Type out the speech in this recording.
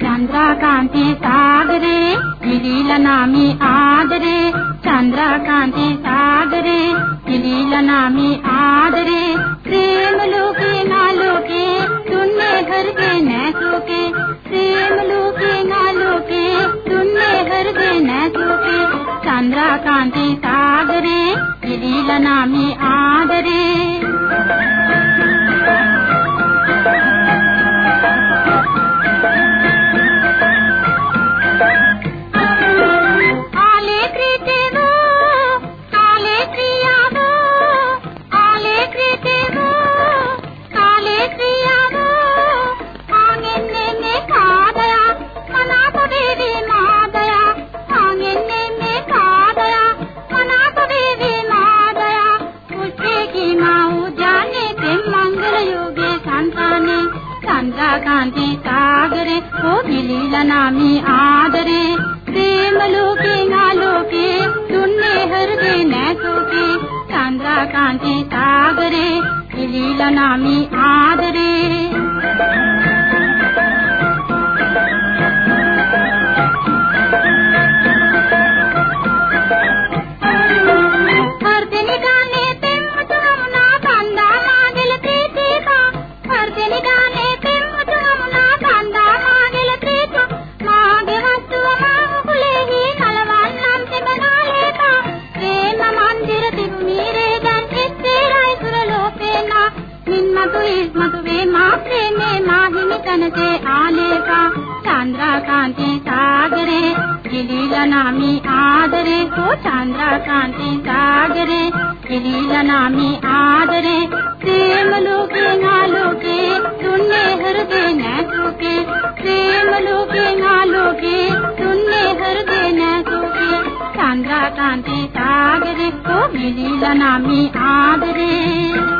චන්ද්‍රකාන්තේ සාගරේ පිළිල නාමේ ආදරේ. චන්ද්‍රකාන්තේ සාගරේ පිළිල නාමේ ආදරේ. කාන්ති සාගරේ පිළිලා නාමේ ආදරේ. ಕಾಂತ ಕಾಂತಿ ಸಾಗರೆ ಹೋಗಿ ಲೀಲನಾಮಿ ಆದರೆ ಪ್ರೇಮಲೋಕೆ ನಾಲೋಕೆ ಸುನ್ನೆ ಹರದೆ ನೈಸೋಕೆ ಕಾಂತ ಕಾಂತಿ ಸಾಗರೆ ಲೀಲನಾಮಿ ಆದರೇ मन से आने का चांद्रा कांति सागरे गिलीला नामी आदरे तो चांद्रा कांति सागरे गिलीला नामी आदरे, प्रेम लोके नालोके तुन्ने हृदय न चुके प्रेम लोके नालोके तुन्ने हृदय न चुके चांद्रा कांति सागरे तो गिलीला नामी आदरे।